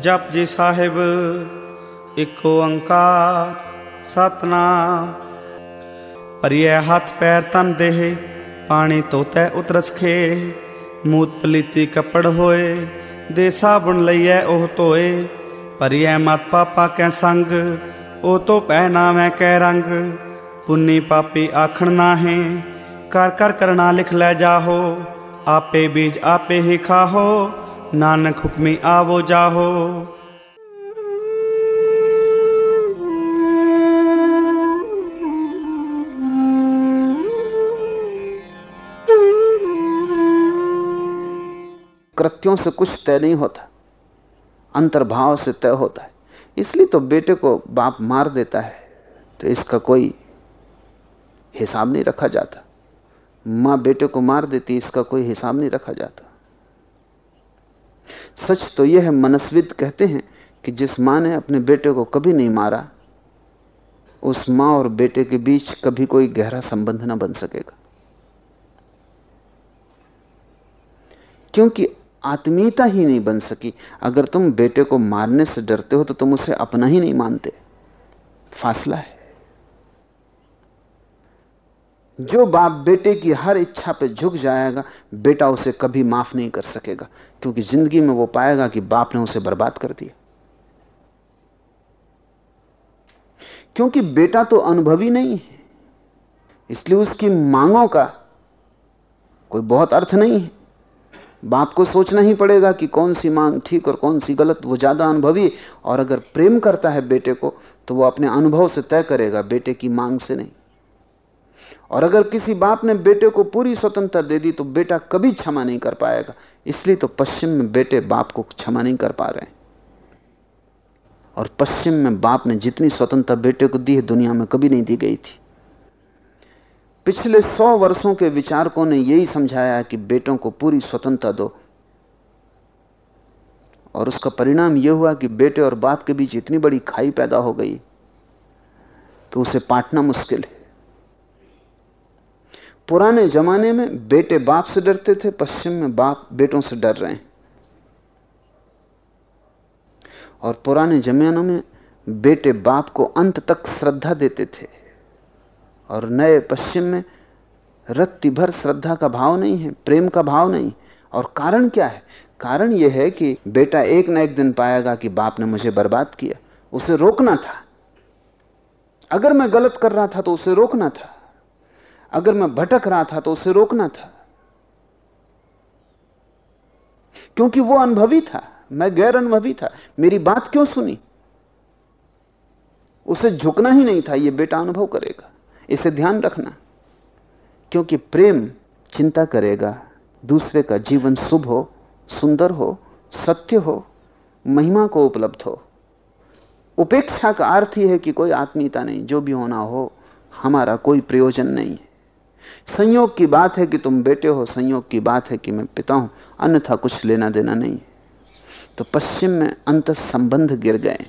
ਜਪ ਜੀ ਸਾਹਿਬ, ਇੱਕ ਓੰਕਾਰ ਸਤਨਾਮ। ਪਰਿਐ ਹੱਥ ਪੈਰ ਤਨ ਦੇਹ, ਪਾਣੀ ਤੋਤੈ ਉਤਰਸ ਖੇ। ਮੂਤ ਪਲੀਤੀ ਕੱਪੜ ਹੋਏ, ਦੇ ਸਾਬਣ ਲਈਐ ਉਹ ਧੋਏ। ਪਰਿਐ ਮਤ ਪਾਪਾ ਕੈ ਸੰਗ, ਉਹ ਤੋ ਪਹਿਨਾਵੇਂ ਕੈ ਰੰਗ। ਪੁੰਨੀ ਪਾਪੀ ਆਖਣ ਨਾਹੇ, ਕਰ ਕਰ ਕਰਨਾ ਲਿਖ ਲੈ ਜਾਹੋ, ਆਪੇ ਬੀਜ ਆਪੇ ਹੀ ਖਾਹੋ। नानक हुक्मे आवो जाहो। कृत्यों से कुछ तय नहीं होता। अंतर्भाव से तय होता है। इसलिए तो बेटे को बाप मार देता है तो इसका कोई हिसाब नहीं रखा जाता। माँ बेटे को मार देती इसका कोई हिसाब नहीं रखा जाता। सच तो यह है, मनस्विद कहते हैं कि जिस माँ ने अपने बेटे को कभी नहीं मारा, उस माँ और बेटे के बीच कभी कोई गहरा संबंध ना बन सकेगा। क्योंकि आत्मीयता ही नहीं बन सकी। अगर तुम बेटे को मारने से डरते हो तो तुम उसे अपना ही नहीं मानते। फासला है। जो बाप बेटे की हर इच्छा पे झुक जाएगा, बेटा उसे कभी माफ़ नहीं कर सकेगा, क्योंकि ज़िंदगी में वो पाएगा कि बाप ने उसे बर्बाद कर दिया। क्योंकि बेटा तो अनुभवी नहीं है, इसलिए उसकी मांगों का कोई बहुत अर्थ नहीं है। बाप को सोचना ही पड़ेगा कि कौन सी मांग ठीक और कौन सी गलत, वो ज़्यादा अनुभवी और अगर प्रेम करता है बेटे को तो वो अपने अनुभव से तय करेगा, बेटे की मांग से नहीं। और अगर किसी बाप ने बेटे को पूरी स्वतंत्रता दे दी तो बेटा कभी क्षमा नहीं कर पाएगा। इसलिए तो पश्चिम में बेटे बाप को क्षमा नहीं कर पा रहे हैं। और पश्चिम में बाप ने जितनी स्वतंत्रता बेटे को दी है, दुनिया में कभी नहीं दी गई थी। पिछले सौ वर्षों के विचारकों ने यही समझाया कि बेटों को पूरी स्वतंत्रता दो। और उसका परिणाम यह हुआ कि बेटे और बाप के बीच इतनी बड़ी खाई पैदा हो गई तो उसे पाटना मुश्किल है। पुराने जमाने में बेटे बाप से डरते थे, पश्चिम में बाप बेटों से डर रहे हैं। और पुराने जमानों में बेटे बाप को अंत तक श्रद्धा देते थे। और नए पश्चिम में रत्ती भर श्रद्धा का भाव नहीं है, प्रेम का भाव नहीं। और कारण क्या है? कारण यह है कि बेटा एक न एक दिन पाएगा कि बाप ने मुझे बर्बाद किया। उसे रोकना था। अगर मैं गलत कर रहा था तो उसे रोकना था। अगर मैं भटक रहा था तो उसे रोकना था। क्योंकि वो अनुभवी था, मैं गैर अनुभवी था। मेरी बात क्यों सुनी? उसे झुकना ही नहीं था, ये बेटा अनुभव करेगा। इसे ध्यान रखना। क्योंकि प्रेम चिंता करेगा। दूसरे का जीवन शुभ हो, सुंदर हो, सत्य हो, महिमा को उपलब्ध हो। उपेक्षा का अर्थ ही है कि कोई आत्मीयता नहीं, जो भी होना हो, हमारा कोई प्रयोजन नहीं है। संयोग की बात है कि तुम बेटे हो, संयोग की बात है कि मैं पिता हूँ। अन्यथा कुछ लेना देना नहीं। तो पश्चिम में अंत संबंध गिर गए।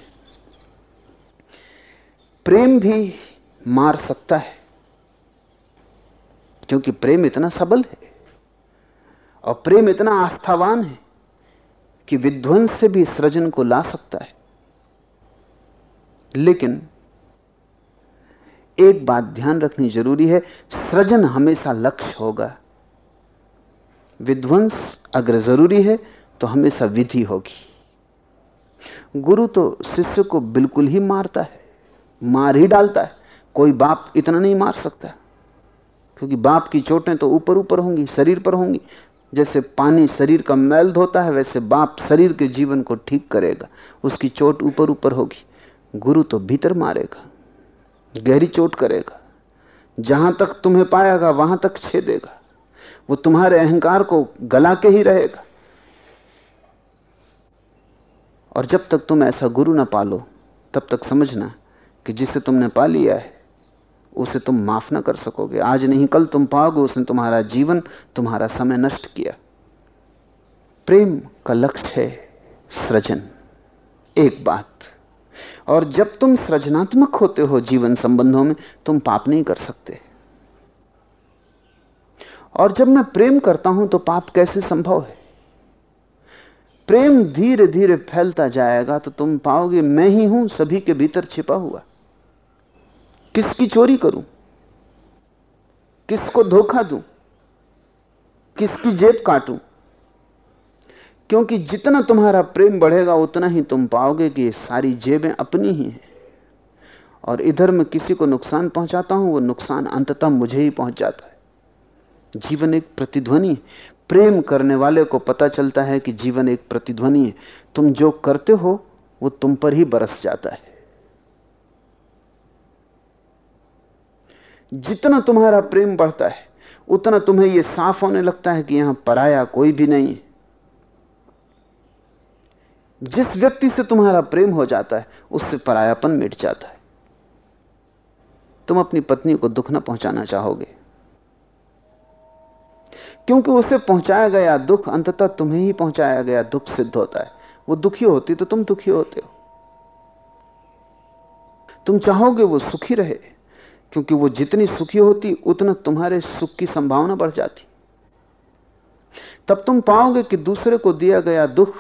प्रेम भी मार सकता है, क्योंकि प्रेम इतना सबल है और प्रेम इतना आस्थावान है कि विध्वंस से भी सृजन को ला सकता है। लेकिन एक बात ध्यान रखनी ज़रूरी है, सृजन हमेशा लक्ष्य होगा। विध्वंस अगर ज़रूरी है तो हमेशा विधि होगी। गुरु तो शिष्य को बिल्कुल ही मारता है, मार ही डालता है। कोई बाप इतना नहीं मार सकता, क्योंकि बाप की चोटें तो ऊपर ऊपर होंगी, शरीर पर होंगी। जैसे पानी शरीर का मैल धोता है, वैसे बाप शरीर के जीवन को ठीक करेगा, उसकी चोट ऊपर ऊपर होगी। गुरु तो भीतर मारेगा। गहरी चोट करेगा। जहाँ तक तुम्हें पाएगा, वहाँ तक छेदेगा। वो तुम्हारे अहंकार को गला के ही रहेगा। और जब तक तुम ऐसा गुरु ना पालो, तब तक समझना कि जिसे तुमने पा लिया है, उसे तुम माफ़ ना कर सकोगे। आज नहीं, कल तुम पाओगे, उसने तुम्हारा जीवन, तुम्हारा समय नष्ट किया। प्रेम का लक्ष्य है सृजन। एक बात। और जब तुम सृजनात्मक होते हो जीवन संबंधों में, तुम पाप नहीं कर सकते। और जब मैं प्रेम करता हूँ तो पाप कैसे संभव है? प्रेम धीरे धीरे फैलता जाएगा तो तुम पाओगे, मैं ही हूँ, सभी के भीतर छिपा हुआ। किसकी चोरी करूँ? किसको धोखा दूँ? किसकी जेब काटूं? क्योंकि जितना तुम्हारा प्रेम बढ़ेगा, उतना ही तुम पाओगे कि सारी जेबें अपनी ही हैं। और इधर मैं किसी को नुकसान पहुंचाता हूँ, वो नुकसान अंततः मुझे ही पहुँच जाता है। जीवन एक प्रतिध्वनि प्रेम करने वाले को पता चलता है कि जीवन एक प्रतिध्वनि है। तुम जो करते हो, वो तुम पर ही बरस जाता है। जितना तुम्हारा प्रेम बढ़ता है, उतना तुम्हें यह साफ़ होने लगता है कि यहाँ पराया कोई भी नहीं है। जिस व्यक्ति से तुम्हारा प्रेम हो जाता है, उससे परायापन मिट जाता है। तुम अपनी पत्नी को दुख न पहुंचाना चाहोगे। क्योंकि उसे पहुँचाया गया दुख अंततः तुम्हें ही पहुँचाया गया दुख सिद्ध होता है। वो दुखी होती तो तुम दुखी होते हो। तुम चाहोगे वो सुखी रहे, क्योंकि वो जितनी सुखी होती, उतना तुम्हारे सुख की संभावना बढ़ जाती। तब तुम पाओगे कि दूसरे को दिया गया दुख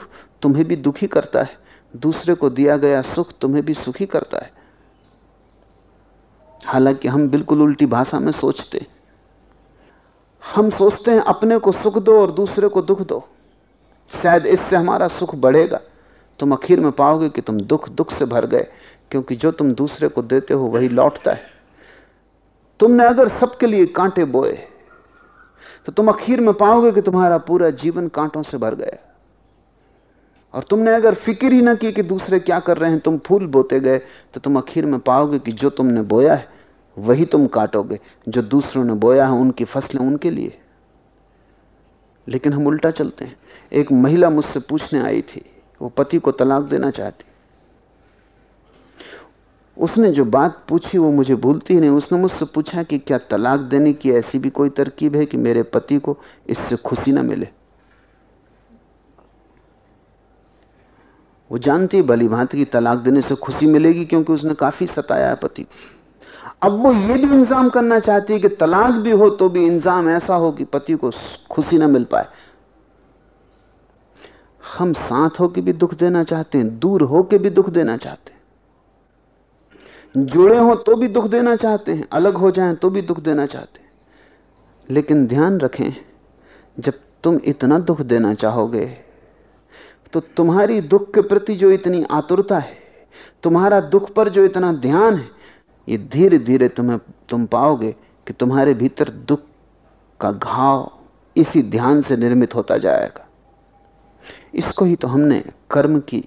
तुम्हें भी दुखी करता है। दूसरे को दिया गया सुख तुम्हें भी सुखी करता है। हालाँकि हम बिल्कुल उल्टी भाषा में सोचते हम सोचते हैं, अपने को सुख दो और दूसरे को दुख दो। शायद इससे हमारा सुख बढ़ेगा। तुम आखिर में पाओगे कि तुम दुख दुख से भर गए, क्योंकि जो तुम दूसरे को देते हो वही लौटता है। तुमने अगर सबके लिए कांटे बोए तो तुम आखिर में पाओगे कि तुम्हारा पूरा जीवन कांटों से भर गया। और तुमने अगर फ़िक्र ही ना की कि दूसरे क्या कर रहे हैं, तुम फूल बोते गए तो तुम आखिर में पाओगे कि जो तुमने बोया है, वही तुम काटोगे। जो दूसरों ने बोया है, उनकी फ़सलें उनके लिए। लेकिन हम उल्टा चलते हैं। एक महिला मुझसे पूछने आई थी। वो पति को तलाक देना चाहती। उसने जो बात पूछी, वो मुझे भूलती नहीं। उसने मुझसे पूछा कि क्या तलाक देने की ऐसी भी कोई तरकीब है कि मेरे पति को इससे खुशी ना मिले? वो जानती है भली भांति की तलाक देने से खुशी मिलेगी क्योंकि उसने काफ़ी सताया है पति। अब वो ये भी इंतज़ाम करना चाहती है कि तलाक भी हो तो भी इंतज़ाम ऐसा हो कि पति को खुशी ना मिल पाए। हम साथ होकर भी दुख देना चाहते हैं, दूर होकर भी दुख देना चाहते हैं। जुड़े हो तो भी दुख देना चाहते हैं, अलग हो जाएँ तो भी दुख देना चाहते हैं। लेकिन ध्यान रखें, जब तुम इतना दुख देना चाहोगे तो तुम्हारी दुख के प्रति जो इतनी आतुरता है, तुम्हारा दुख पर जो इतना ध्यान है, ये धीरे धीरे तुम्हें, तुम पाओगे कि तुम्हारे भीतर दुख का घाव इसी ध्यान से निर्मित होता जाएगा। इसको ही तो हमने कर्म की,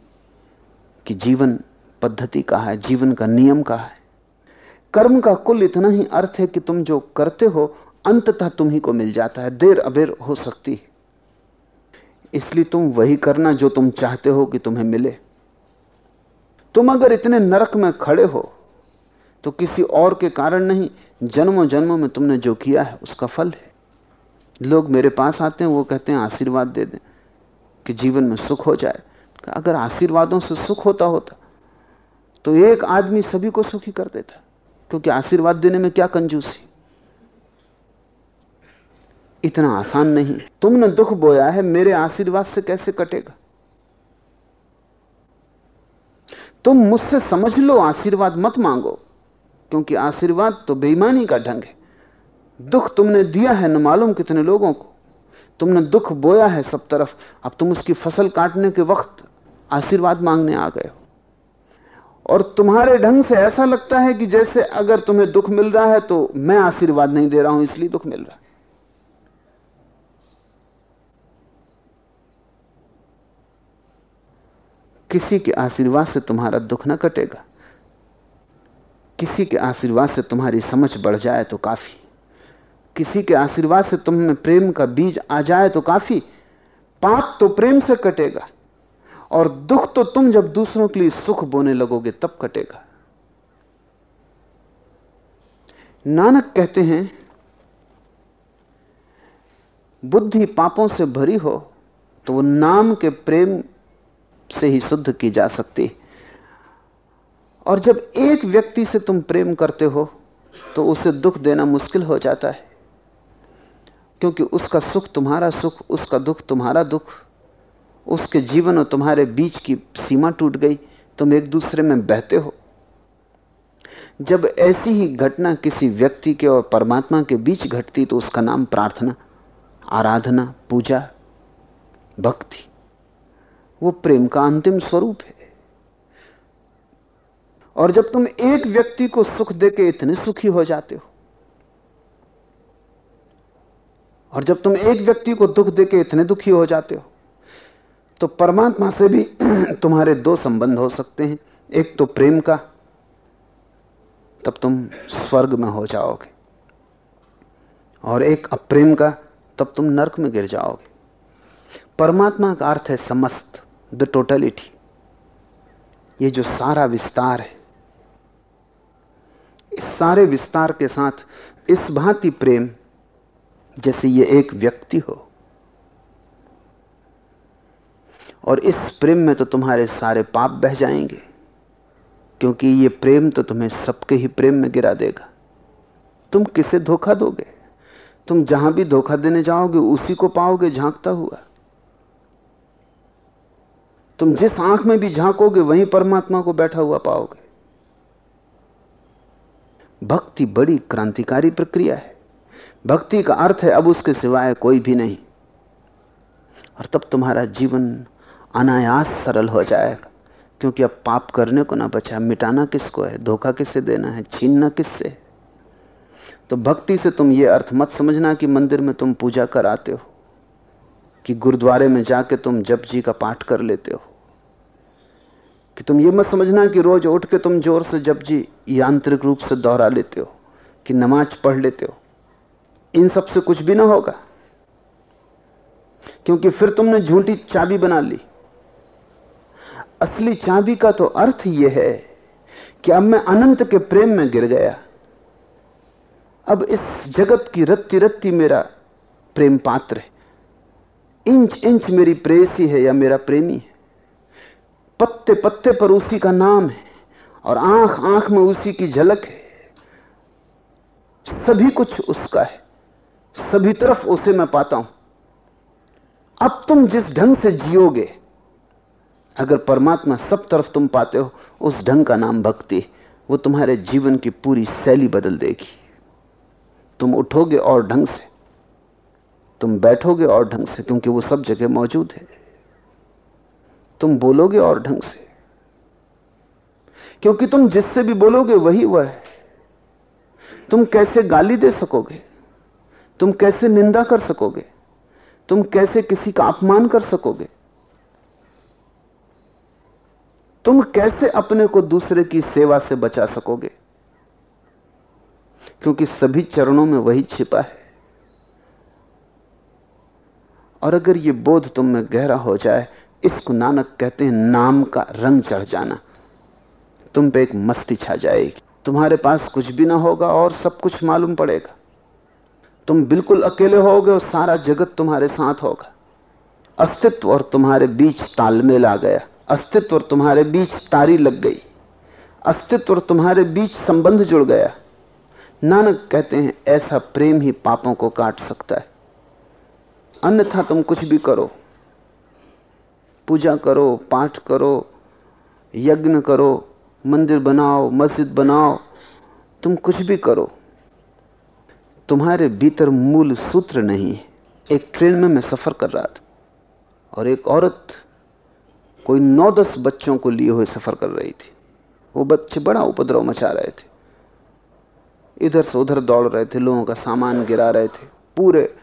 कि जीवन पद्धति कहा है, जीवन का नियम कहा है। कर्म का कुल इतना ही अर्थ है कि तुम जो करते हो, अंततः तुम ही को मिल जाता है, देर अबेर हो सकती है। इसलिए तुम वही करना जो तुम चाहते हो कि तुम्हें मिले। तुम अगर इतने नरक में खड़े हो तो किसी और के कारण नहीं जन्मों जन्मों में तुमने जो किया है, उसका फल है। लोग मेरे पास आते हैं, वो कहते हैं, आशीर्वाद दे दें कि जीवन में सुख हो जाए। अगर आशीर्वादों से सुख होता होता तो एक आदमी सभी को सुखी कर देता, क्योंकि आशीर्वाद देने में क्या कंजूसी? इतना आसान नहीं। तुमने दुख बोया है, मेरे आशीर्वाद से कैसे कटेगा? तुम मुझसे समझ लो, आशीर्वाद मत मांगो, क्योंकि आशीर्वाद तो बेईमानी का ढंग है। दुख तुमने दिया है न मालूम कितने लोगों को। तुमने दुख बोया है सब तरफ़, अब तुम उसकी फ़सल काटने के वक्त आशीर्वाद मांगने आ गए हो। और तुम्हारे ढंग से ऐसा लगता है कि जैसे अगर तुम्हें दुख मिल रहा है तो मैं आशीर्वाद नहीं दे रहा हूँ, इसलिए दुख मिल रहा है। किसी के आशीर्वाद से तुम्हारा दुख न कटेगा। किसी के आशीर्वाद से तुम्हारी समझ बढ़ जाए तो काफ़ी। किसी के आशीर्वाद से तुम में प्रेम का बीज आ जाए तो काफ़ी। पाप तो प्रेम से कटेगा और दुख तो तुम जब दूसरों के लिए सुख बोने लगोगे तब कटेगा। नानक कहते हैं, बुद्धि पापों से भरी हो तो वो नाम के प्रेम से ही शुद्ध की जा सकती। है और जब एक व्यक्ति से तुम प्रेम करते हो तो उसे दुख देना मुश्किल हो जाता है। क्योंकि उसका सुख तुम्हारा सुख, उसका दुख तुम्हारा दुख। उसके जीवन और तुम्हारे बीच की सीमा टूट गई, तुम एक दूसरे में बहते हो। जब ऐसी ही घटना किसी व्यक्ति के और परमात्मा के बीच घटती तो उसका नाम प्रार्थना, आराधना, पूजा, भक्ति। वो प्रेम का अंतिम स्वरूप है। और जब तुम एक व्यक्ति को सुख देके इतने सुखी हो जाते हो, और जब तुम एक व्यक्ति को दुख देके इतने दुखी हो जाते हो तो परमात्मा से भी तुम्हारे दो संबंध हो सकते हैं। एक तो प्रेम का, तब तुम स्वर्ग में हो जाओगे। और एक अप्रेम का, तब तुम नरक में गिर जाओगे। परमात्मा का अर्थ है समस्त। The totality. ये जो सारा विस्तार है, इस सारे विस्तार के साथ इस भांति प्रेम जैसे ये एक व्यक्ति हो। और इस प्रेम में तो तुम्हारे सारे पाप बह जाएँगे, क्योंकि ये प्रेम तो तुम्हें सबके ही प्रेम में गिरा देगा। तुम किसे धोखा दोगे? तुम जहाँ भी धोखा देने जाओगे, उसी को पाओगे, झांकता हुआ। तुम जिस आँख में भी झांकोगे, वहीं परमात्मा को बैठा हुआ पाओगे। भक्ति बड़ी क्रांतिकारी प्रक्रिया है। भक्ति का अर्थ है, अब उसके सिवाय कोई भी नहीं। और तब तुम्हारा जीवन अनायास सरल हो जाएगा। क्योंकि अब पाप करने को ना बचा, मिटाना किसको है, धोखा किससे देना है, छीनना किससे? तो भक्ति से तुम ये अर्थ मत समझना कि मंदिर में तुम पूजा कराते हो। कि गुरुद्वारे में जाके तुम जप जी का पाठ कर लेते हो। कि तुम ये मत समझना कि रोज उठ के तुम ज़ोर से जप जी यांत्रिक रूप से दोहरा लेते हो, कि नमाज़ पढ़ लेते हो। इन सबसे कुछ भी ना होगा। क्योंकि फिर तुमने झूठी चाबी बना ली। असली चाबी का तो अर्थ यह है कि अब मैं अनंत के प्रेम में गिर गया। अब इस जगत की रत्ती रत्ती मेरा प्रेम पात्र है। इंच इंच मेरी प्रेसी है या मेरा प्रेमी है। पत्ते पत्ते पर उसी का नाम है और आँख आँख में उसी की झलक है। सभी कुछ उसका है। सभी तरफ़ उसे मैं पाता हूँ। अब तुम जिस ढंग से जियोगे, अगर परमात्मा सब तरफ़ तुम पाते हो, उस ढंग का नाम भक्ति, वो तुम्हारे जीवन की पूरी शैली बदल देगी। तुम उठोगे और ढंग से तुम बैठोगे और ढंग से, क्योंकि वो सब जगह मौजूद है। तुम बोलोगे और ढंग से। क्योंकि तुम जिससे भी बोलोगे, वही वह है। तुम कैसे गाली दे सकोगे? तुम कैसे निंदा कर सकोगे? तुम कैसे किसी का अपमान कर सकोगे? तुम कैसे अपने को दूसरे की सेवा से बचा सकोगे? क्योंकि सभी चरणों में वही छिपा है। और अगर ये बोध तुम में गहरा हो जाए, इसको नानक कहते हैं नाम का रंग चढ़ जाना। तुम पे एक मस्ती छा जाएगी। तुम्हारे पास कुछ भी ना होगा और सब कुछ मालूम पड़ेगा। तुम बिल्कुल अकेले होगे और सारा जगत तुम्हारे साथ होगा। अस्तित्व और तुम्हारे बीच तालमेल आ गया। अस्तित्व और तुम्हारे बीच तारी लग गई। अस्तित्व और तुम्हारे बीच संबंध जुड़ गया। नानक कहते हैं, ऐसा प्रेम ही पापों को काट सकता है। अन्यथा तुम कुछ भी करो। पूजा करो, पाठ करो, यज्ञ करो, मंदिर बनाओ, मस्जिद बनाओ, तुम कुछ भी करो। तुम्हारे भीतर मूल सूत्र नहीं है। एक ट्रेन में मैं सफ़र कर रहा था और एक औरत कोई नौ दस बच्चों को लिए हुए सफ़र कर रही थी। वो बच्चे बड़ा उपद्रव मचा रहे थे। इधर से उधर दौड़ रहे थे, लोगों का सामान गिरा रहे थे, पूरे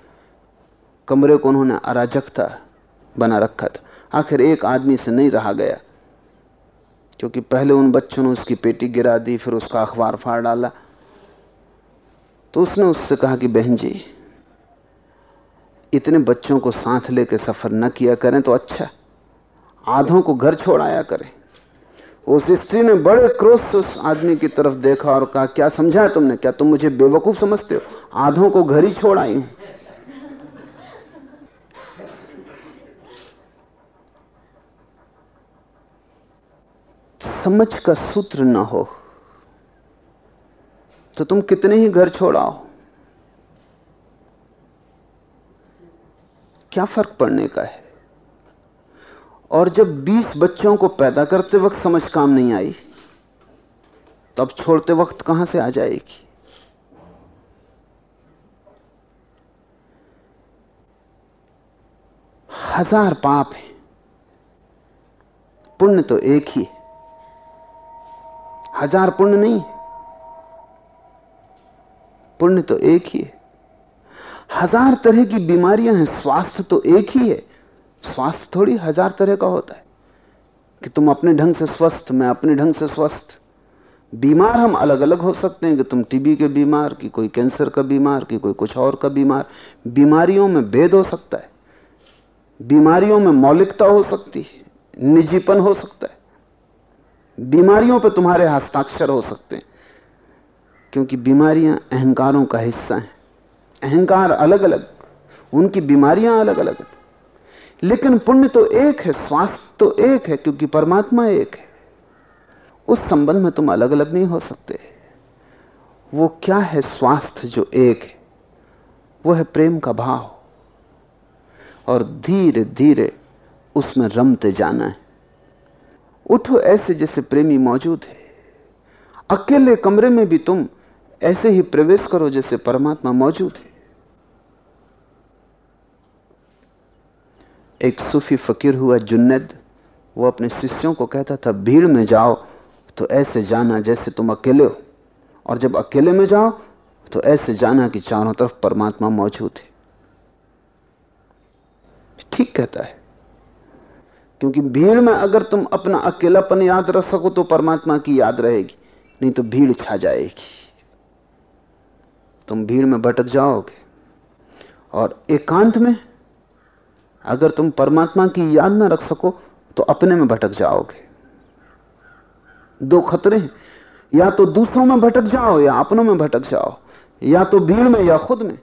कमरे को उन्होंने अराजकता बना रखा था। आखिर एक आदमी से नहीं रहा गया, क्योंकि पहले उन बच्चों ने उसकी पेटी गिरा दी, फिर उसका अखबार फाड़ डाला। तो उसने उससे कहा कि, बहन जी, इतने बच्चों को साथ लेकर सफ़र न किया करें तो अच्छा आधों को घर छोड़ाया करें। उस स्त्री ने बड़े क्रोध से उस आदमी की तरफ़ देखा और कहा, क्या समझा तुमने? क्या तुम मुझे बेवकूफ़ समझते हो? आधों को घर ही छोड़ आई हूँ। समझ का सूत्र ना हो तो तुम कितने ही घर छोड़ाओ क्या फ़र्क पड़ने का है? और जब 20 बच्चों को पैदा करते वक्त समझ काम नहीं आई, तब छोड़ते वक्त कहाँ से आ जाएगी? हज़ार पाप है। पुण्य तो एक ही। हज़ार पुण्य नहीं पुण्य तो एक ही है। हज़ार तरह की बीमारियाँ हैं, स्वास्थ्य तो एक ही है। स्वास्थ्य थोड़ी हज़ार तरह का होता है कि तुम अपने ढंग से स्वस्थ, मैं अपने ढंग से स्वस्थ। बीमार हम अलग अलग हो सकते हैं कि तुम टीबी के बीमार, कि कोई कैंसर का बीमार, कि कोई कुछ और का बीमार। बीमारियों में भेद हो सकता है। बीमारियों में मौलिकता हो सकती है, निजीपन हो सकता है। बीमारियों पर तुम्हारे हस्ताक्षर हो सकते हैं, क्योंकि बीमारियाँ अहंकारों का हिस्सा हैं। अहंकार अलग अलग उनकी बीमारियाँ अलग अलग हैं। लेकिन पुण्य तो एक है, स्वास्थ्य तो एक है, क्योंकि परमात्मा एक है। उस संबंध में तुम अलग अलग नहीं हो सकते। वो क्या है स्वास्थ्य जो एक है? वो है प्रेम का भाव। और धीरे धीरे उसमें रमते जाना है। उठो ऐसे जैसे प्रेमी मौजूद है। अकेले कमरे में भी तुम ऐसे ही प्रवेश करो जैसे परमात्मा मौजूद है। एक सूफी फकीर हुआ जुन्नद, वो अपने शिष्यों को कहता था, भीड़ में जाओ तो ऐसे जाना जैसे तुम अकेले हो। और जब अकेले में जाओ तो ऐसे जाना कि चारों तरफ़ परमात्मा मौजूद है। ठीक कहता है। क्योंकि भीड़ में अगर तुम अपना अकेलापन याद रख सको तो परमात्मा की याद रहेगी, नहीं तो भीड़ छा जाएगी। तुम भीड़ में भटक जाओगे। और एकांत में अगर तुम परमात्मा की याद ना रख सको तो अपने में भटक जाओगे। दो खतरे हैं। या तो दूसरों में भटक जाओ या अपनों में भटक जाओ। या तो भीड़ में या खुद में।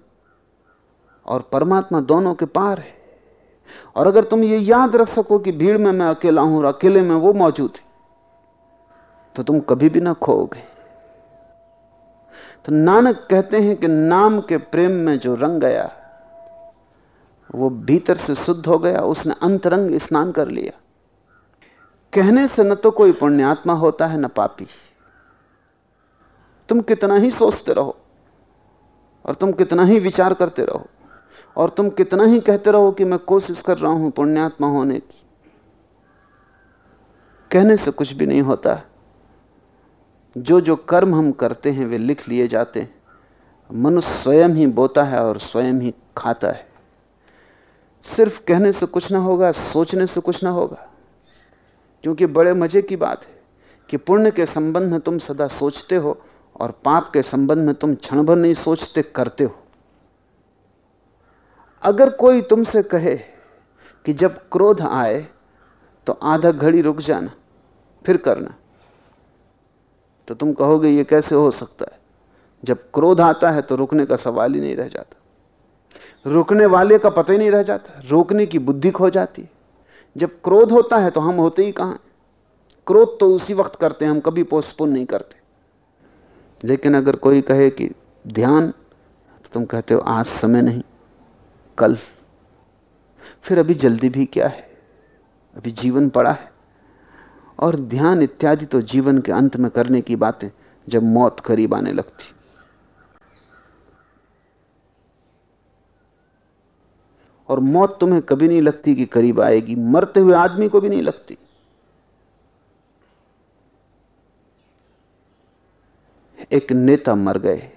और परमात्मा दोनों के पार है। और अगर तुम ये याद रख सको कि भीड़ में मैं अकेला हूँ और अकेले में वो मौजूद है तो तुम कभी भी ना खोओगे। तो नानक कहते हैं कि नाम के प्रेम में जो रंग गया, वो भीतर से शुद्ध हो गया, उसने अंतरंग स्नान कर लिया। कहने से न तो कोई पुण्यात्मा होता है, न पापी। तुम कितना ही सोचते रहो और तुम कितना ही विचार करते रहो और तुम कितना ही कहते रहो कि मैं कोशिश कर रहा हूँ पुण्यात्मा होने की। कहने से कुछ भी नहीं होता। जो जो कर्म हम करते हैं, वे लिख लिए जाते हैं। मनुष्य स्वयं ही बोता है और स्वयं ही खाता है। सिर्फ़ कहने से कुछ ना होगा, सोचने से कुछ ना होगा। क्योंकि बड़े मज़े की बात है कि पुण्य के संबंध में तुम सदा सोचते हो और पाप के संबंध में तुम क्षण भर नहीं सोचते, करते हो। अगर कोई तुमसे कहे कि जब क्रोध आए तो आधा घड़ी रुक जाना, फिर करना। तो तुम कहोगे, ये कैसे हो सकता है? जब क्रोध आता है तो रुकने का सवाल ही नहीं रह जाता। रुकने वाले का पता ही नहीं रह जाता। रोकने की बुद्धि खो जाती है। जब क्रोध होता है तो हम होते ही कहाँ क्रोध तो उसी वक्त करते हैं, हम कभी पोस्टपोन नहीं करते। लेकिन अगर कोई कहे कि, ध्यान तो तुम कहते हो, आज समय नहीं। कल। फिर अभी जल्दी भी क्या है? अभी जीवन पड़ा है। और ध्यान इत्यादि तो जीवन के अंत में करने की बातें जब मौत करीब आने लगती। और मौत तुम्हें कभी नहीं लगती कि करीब आएगी। मरते हुए आदमी को भी नहीं लगती। एक नेता मर गए।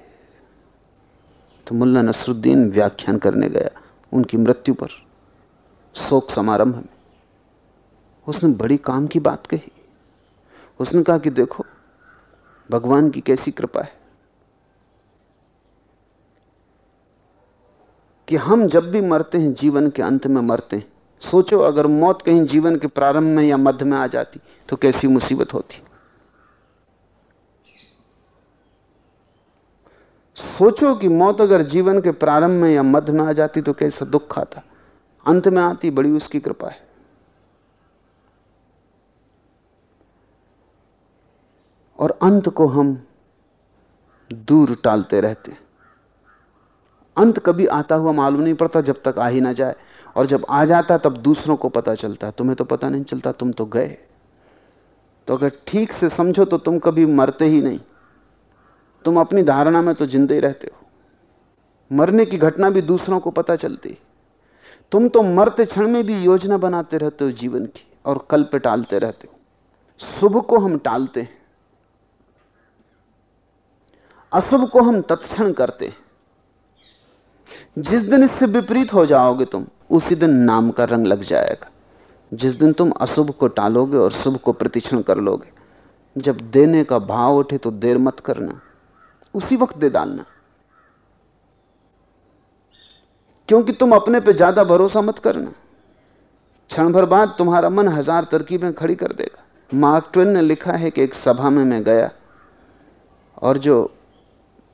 तो मुल्ला नसरुद्दीन व्याख्यान करने गया। उनकी मृत्यु पर शोक समारंभ में। उसने बड़ी काम की बात कही। उसने कहा कि देखो, भगवान की कैसी कृपा है कि हम जब भी मरते हैं, जीवन के अंत में मरते हैं। सोचो, अगर मौत कहीं जीवन के प्रारंभ में या मध्य में आ जाती तो कैसी मुसीबत होती। सोचो कि मौत अगर जीवन के प्रारंभ में या मध्य में आ जाती तो कैसा दुख आता अंत में आती बड़ी उसकी कृपा है। और अंत को हम दूर टालते रहते हैं। अंत कभी आता हुआ मालूम नहीं पड़ता जब तक आ ही ना जाए। और जब आ जाता तब दूसरों को पता चलता। है तुम्हें तो पता नहीं चलता, तुम तो गए। तो अगर ठीक से समझो तो तुम कभी मरते ही नहीं। तुम अपनी धारणा में तो जिंदे रहते हो। मरने की घटना भी दूसरों को पता चलती। तुम तो मरते क्षण में भी योजना बनाते रहते हो जीवन की और कल पे टालते रहते हो। शुभ को हम टालते हैं। अशुभ को हम तत्क्षण करते हैं। जिस दिन इससे विपरीत हो जाओगे तुम, उसी दिन नाम का रंग लग जाएगा। जिस दिन तुम अशुभ को टालोगे और शुभ को प्रतिक्षण कर लोगे, जब देने का भाव उठे तो देर मत करना। उसी वक्त दे डालना। क्योंकि तुम अपने पे ज़्यादा भरोसा मत करना। क्षण भर बाद तुम्हारा मन हज़ार तरकीबें खड़ी कर देगा। मार्क ट्वेन ने लिखा है कि एक सभा में मैं गया और जो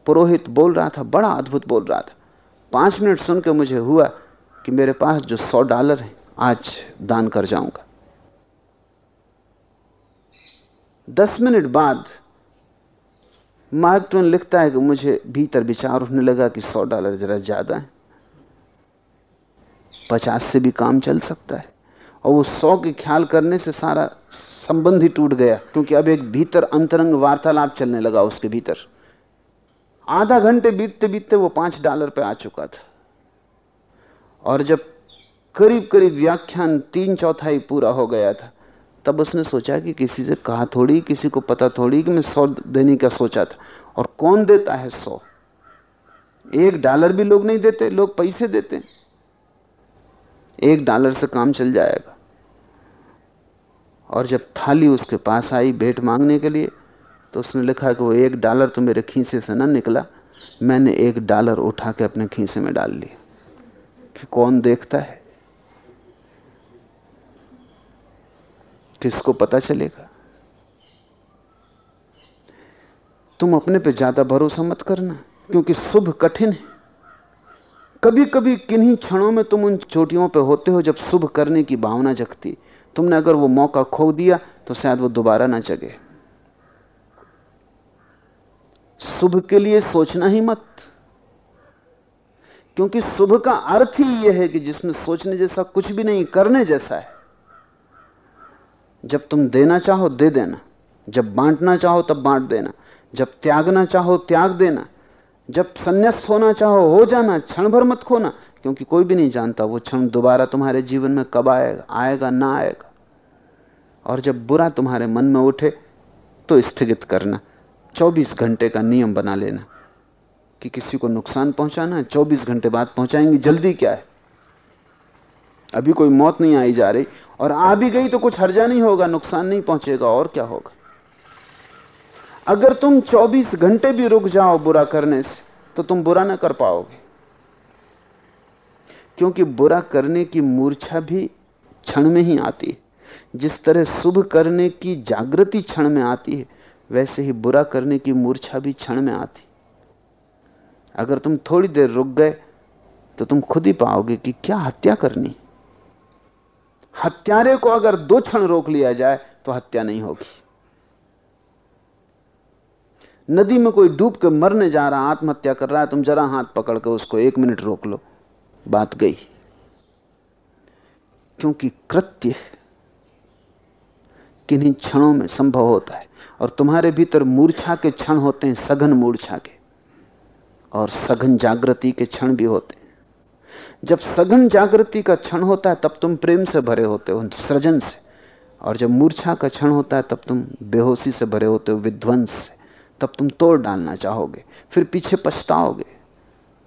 पुरोहित बोल रहा था, बड़ा अद्भुत बोल रहा था। पाँच मिनट सुन के मुझे हुआ कि मेरे पास जो सौ डॉलर है, आज दान कर जाऊँगा। दस मिनट बाद मार्क ट्वेन लिखता है कि मुझे भीतर विचार उठने लगा कि सौ डॉलर जरा ज़्यादा है। पचास से भी काम चल सकता है। और वो सौ के ख्याल करने से सारा संबंध ही टूट गया, क्योंकि अब एक भीतर अंतरंग वार्तालाप चलने लगा उसके भीतर। आधा घंटे बीतते बीतते वो पाँच डॉलर पे आ चुका था। और जब करीब करीब व्याख्यान तीन चौथाई पूरा हो गया था तब उसने सोचा कि किसी से कहा थोड़ी, किसी को पता थोड़ी कि मैं सौ देने का सोचा था। और कौन देता है सौ? एक डॉलर भी लोग नहीं देते, लोग पैसे देते एक डॉलर से काम चल जाएगा। और जब थाली उसके पास आई भेंट मांगने के लिए तो उसने लिखा कि वो एक डॉलर तो मेरे खीसे से ना निकला, मैंने एक डॉलर उठा के अपने खीसे में डाल लिया। कि कौन देखता है? किसको पता चलेगा? तुम अपने पे ज़्यादा भरोसा मत करना, क्योंकि शुभ कठिन है। कभी कभी किन्हीं क्षणों में तुम उन चोटियों पे होते हो जब शुभ करने की भावना जगती। तुमने अगर वो मौका खो दिया तो शायद वो दोबारा ना जगे। शुभ के लिए सोचना ही मत। क्योंकि शुभ का अर्थ ही यह है कि जिसमें सोचने जैसा कुछ भी नहीं, करने जैसा है। जब तुम देना चाहो, दे देना। जब बांटना चाहो, तब बांट देना। जब त्यागना चाहो, त्याग देना। जब संन्यास होना चाहो, हो जाना। क्षण भर मत खोना, क्योंकि कोई भी नहीं जानता वो क्षण दोबारा तुम्हारे जीवन में कब आएगा आएगा, ना आएगा। और जब बुरा तुम्हारे मन में उठे तो स्थगित करना। 24 घंटे का नियम बना लेना कि किसी को नुकसान पहुंचाना है 24 घंटे बाद पहुंचाएँगे, जल्दी क्या है? अभी कोई मौत नहीं आई जा रही। और आ भी गई तो कुछ हर्जा नहीं होगा, नुकसान नहीं पहुंचेगा, और क्या होगा? अगर तुम 24 घंटे भी रुक जाओ बुरा करने से तो तुम बुरा ना कर पाओगे। क्योंकि बुरा करने की मूर्छा भी क्षण में ही आती है। जिस तरह शुभ करने की जागृति क्षण में आती है, वैसे ही बुरा करने की मूर्छा भी क्षण में आती अगर तुम थोड़ी देर रुक गए तो तुम खुद ही पाओगे कि क्या हत्या करनी हत्यारे को अगर दो क्षण रोक लिया जाए तो हत्या नहीं होगी। नदी में कोई डूब के मरने जा रहा, आत्महत्या कर रहा है, तुम जरा हाथ पकड़ के उसको एक मिनट रोक लो। बात गई। क्योंकि कृत्य किन्हीं क्षणों में संभव होता है, और तुम्हारे भीतर मूर्छा के क्षण होते हैं, सघन मूर्छा के, और सघन जागृति के क्षण भी होते हैं। जब सघन जागृति का क्षण होता है, तब तुम प्रेम से भरे होते हो, सृजन से। और जब मूर्छा का क्षण होता है, तब तुम बेहोशी से भरे होते हो, विध्वंस से। तब तुम तोड़ डालना चाहोगे, फिर पीछे पछताओगे।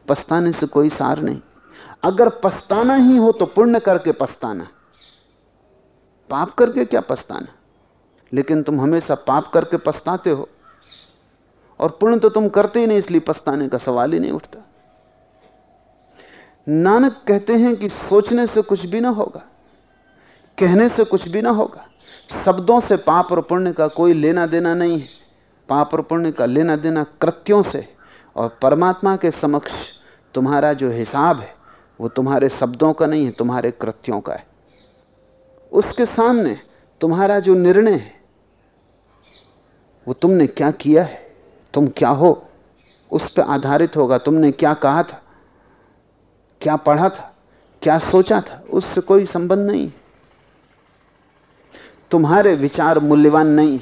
पछताने से कोई सार नहीं। अगर पछताना ही हो तो पुण्य करके पछताना। पाप करके क्या पछताना? लेकिन तुम हमेशा पाप करके पछताते हो। और पुण्य तो तुम करते ही नहीं, इसलिए पछताने का सवाल ही नहीं उठता। नानक कहते हैं कि सोचने से कुछ भी ना होगा, कहने से कुछ भी ना होगा। शब्दों से पाप और पुण्य का कोई लेना देना नहीं है। पाप और पुण्य का लेना देना कृत्यों से और परमात्मा के समक्ष तुम्हारा जो हिसाब है, वो तुम्हारे शब्दों का नहीं है, तुम्हारे कृत्यों का है। उसके सामने तुम्हारा जो निर्णय है, वो तुमने क्या किया है? तुम क्या हो? उस पर आधारित होगा, तुमने क्या कहा था? क्या पढ़ा था, क्या सोचा था, उससे कोई संबंध नहीं। तुम्हारे विचार मूल्यवान नहीं।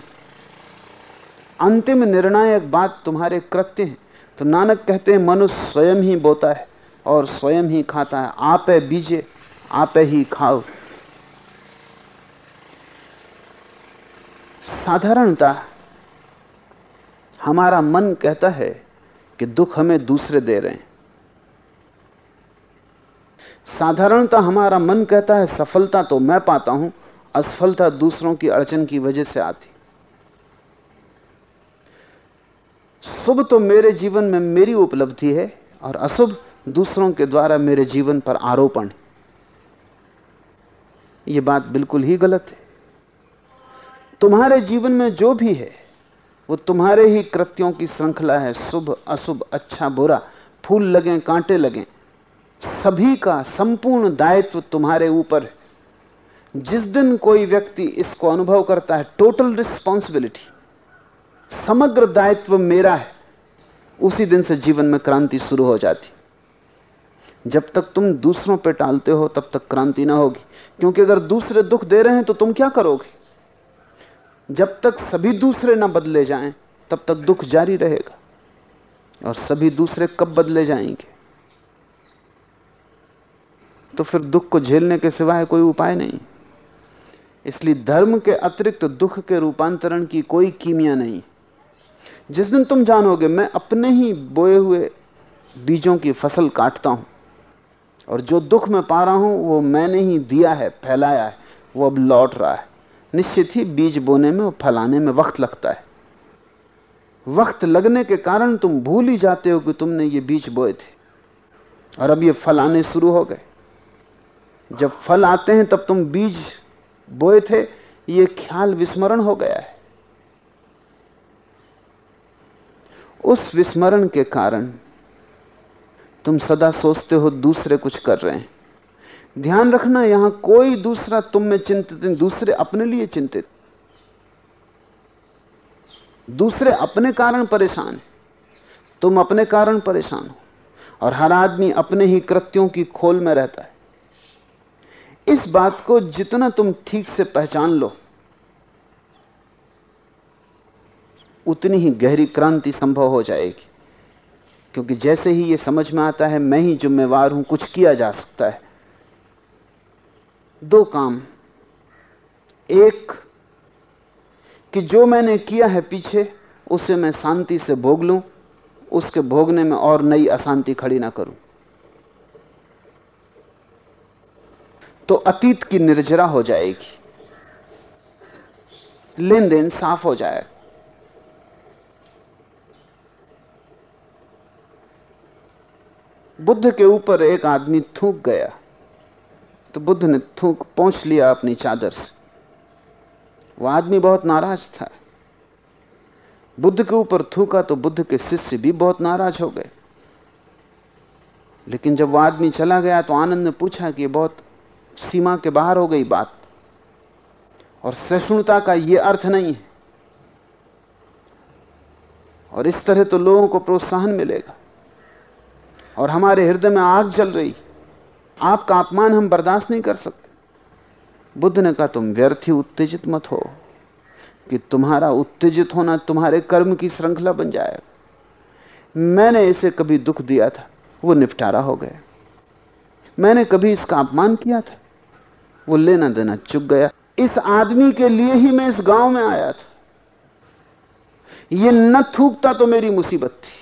अंतिम निर्णायक बात तुम्हारे कृत्य हैं। तो नानक कहते हैं, मनुष्य स्वयं ही बोता है और स्वयं ही खाता है। आप बीजे, आप ही खाओ। साधारणता, हमारा मन कहता है कि दुख हमें दूसरे दे रहे हैं। साधारणता हमारा मन कहता है, सफलता तो मैं पाता हूँ, असफलता दूसरों की अड़चन की वजह से आती। शुभ तो मेरे जीवन में मेरी उपलब्धि है और अशुभ दूसरों के द्वारा मेरे जीवन पर आरोपण यह बात बिल्कुल ही गलत है। तुम्हारे जीवन में जो भी है, वो तुम्हारे ही कृत्यों की श्रृंखला है। शुभ, अशुभ अच्छा बुरा, फूल लगे, कांटे लगे। सभी का संपूर्ण दायित्व तुम्हारे ऊपर है। जिस दिन कोई व्यक्ति इसको अनुभव करता है टोटल रिस्पॉन्सिबिलिटी समग्र दायित्व मेरा है, उसी दिन से जीवन में क्रांति शुरू हो जाती। जब तक तुम दूसरों पे टालते हो, तब तक क्रांति ना होगी। क्योंकि अगर दूसरे दुख दे रहे हैं तो तुम क्या करोगे? जब तक सभी दूसरे ना बदले जाएँ, तब तक दुख जारी रहेगा। और सभी दूसरे कब बदले जाएँगे? तो फिर दुख को झेलने के सिवाय कोई उपाय नहीं। इसलिए धर्म के अतिरिक्त दुख के रूपांतरण की कोई कीमिया नहीं। जिस दिन तुम जानोगे, मैं अपने ही बोए हुए बीजों की फ़सल काटता हूँ। और जो दुख मैं पा रहा हूँ, वो मैंने ही दिया है, फैलाया है, वो अब लौट रहा है। निश्चित ही बीज बोने में और फैलाने में वक्त लगता है। वक्त लगने के कारण तुम भूल ही जाते हो कि तुमने ये बीज बोए थे। और अब ये फल आने शुरू हो गए। जब फल आते हैं, तब तुम बीज बोए थे, ये ख्याल विस्मरण हो गया है। उस विस्मरण के कारण तुम सदा सोचते हो दूसरे कुछ कर रहे हैं। ध्यान रखना, यहाँ कोई दूसरा तुम में चिंतित नहीं, दूसरे अपने लिए चिंतित। दूसरे अपने कारण परेशान है। तुम अपने कारण परेशान हो, और हर आदमी अपने ही कृत्यों की खोल में रहता है। इस बात को जितना तुम ठीक से पहचान लो, उतनी ही गहरी क्रांति संभव हो जाएगी। क्योंकि जैसे ही ये समझ में आता है, मैं ही जिम्मेवार हूँ, कुछ किया जा सकता है। दो काम। एक, कि जो मैंने किया है पीछे, उसे मैं शांति से भोग लूँ, उसके भोगने में और नई अशांति खड़ी ना करूँ। तो अतीत की निर्जरा हो जाएगी। लेन देन साफ़ हो जाएगा बुद्ध के ऊपर एक आदमी थूक गया। तो बुद्ध ने थूक पहुँच लिया अपनी चादर से। वह आदमी बहुत नाराज़ था। बुद्ध के ऊपर थूका तो बुद्ध के शिष्य भी बहुत नाराज़ हो गए। लेकिन जब वह आदमी चला गया तो आनंद ने पूछा कि बहुत सीमा के बाहर हो गई बात। और सहिष्णुता का यह अर्थ नहीं है। और इस तरह तो लोगों को प्रोत्साहन मिलेगा। और हमारे हृदय में आग जल रही। आपका अपमान हम बर्दाश्त नहीं कर सकते। बुद्ध ने कहा, तुम व्यर्थ ही उत्तेजित मत हो। कि तुम्हारा उत्तेजित होना तुम्हारे कर्म की श्रृंखला बन जाएगा। मैंने इसे कभी दुख दिया था, वो निपटारा हो गया। मैंने कभी इसका अपमान किया था। वो लेना देना चुक गया। इस आदमी के लिए ही मैं इस गाँव में आया था। ये न थूकता तो मेरी मुसीबत थी।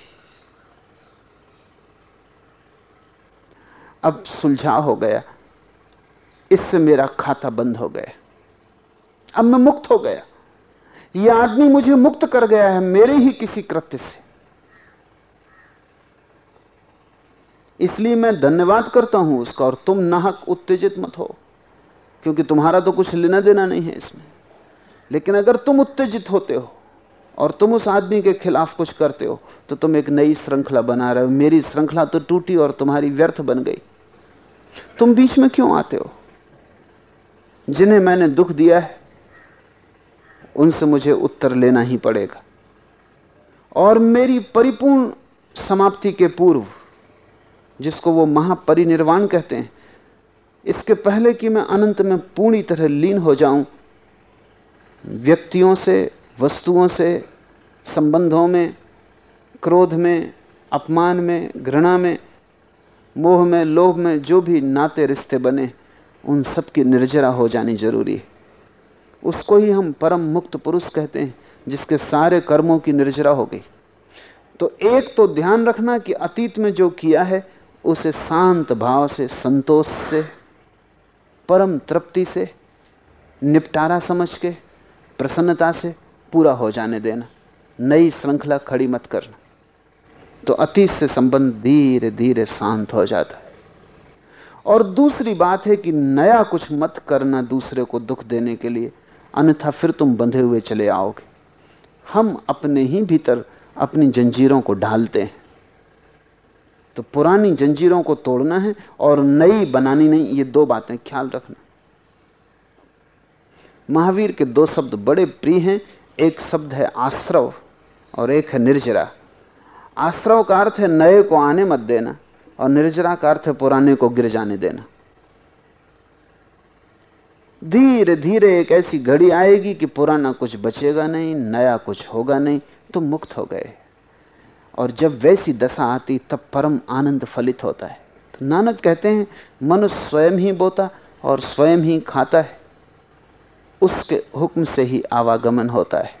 अब सुलझा हो गया। इससे मेरा खाता बंद हो गया। अब मैं मुक्त हो गया। यह आदमी मुझे मुक्त कर गया है मेरे ही किसी कृत्य से। इसलिए मैं धन्यवाद करता हूँ उसका और तुम नाहक उत्तेजित मत हो। क्योंकि तुम्हारा तो कुछ लेना देना नहीं है इसमें। लेकिन अगर तुम उत्तेजित होते हो और तुम उस आदमी के खिलाफ कुछ करते हो तो तुम एक नई श्रृंखला बना रहे हो। मेरी श्रृंखला तो टूटी और तुम्हारी व्यर्थ बन गई। तुम बीच में क्यों आते हो? जिन्हें मैंने दुख दिया है, उनसे मुझे उत्तर लेना ही पड़ेगा। और मेरी परिपूर्ण समाप्ति के पूर्व, जिसको वो महापरिनिर्वाण कहते हैं इसके पहले कि मैं अनंत में पूरी तरह लीन हो जाऊँ, व्यक्तियों से, वस्तुओं से, संबंधों में, क्रोध में, अपमान में, घृणा में, मोह में, लोभ में, जो भी नाते रिश्ते बने, उन सब की निर्जरा हो जानी ज़रूरी है। उसको ही हम परम मुक्त पुरुष कहते हैं, जिसके सारे कर्मों की निर्जरा हो गई। तो एक तो ध्यान रखना कि अतीत में जो किया है, उसे शांत भाव से, संतोष से परम तृप्ति से, निपटारा समझ के, प्रसन्नता से पूरा हो जाने देना। नई श्रृंखला खड़ी मत करना। तो अतीत से संबंध धीरे धीरे शांत हो जाता है। और दूसरी बात है कि नया कुछ मत करना दूसरे को दुख देने के लिए, अन्यथा फिर तुम बंधे हुए चले आओगे। हम अपने ही भीतर अपनी जंजीरों को ढालते हैं। तो पुरानी जंजीरों को तोड़ना है और नई बनानी नहीं, ये दो बातें ख्याल रखना। महावीर के दो शब्द बड़े प्रिय हैं, एक शब्द है आश्रव और एक है निर्जरा। आश्रव का अर्थ है नए को आने मत देना और निर्जरा का अर्थ है पुराने को गिर जाने देना। धीरे धीरे एक ऐसी घड़ी आएगी कि पुराना कुछ बचेगा नहीं, नया कुछ होगा नहीं तो मुक्त हो गए। और जब वैसी दशा आती, तब परम आनंद फलित होता है। तो नानक कहते हैं, मनुष्य स्वयं ही बोता और स्वयं ही खाता है। उसके हुक्म से ही आवागमन होता है।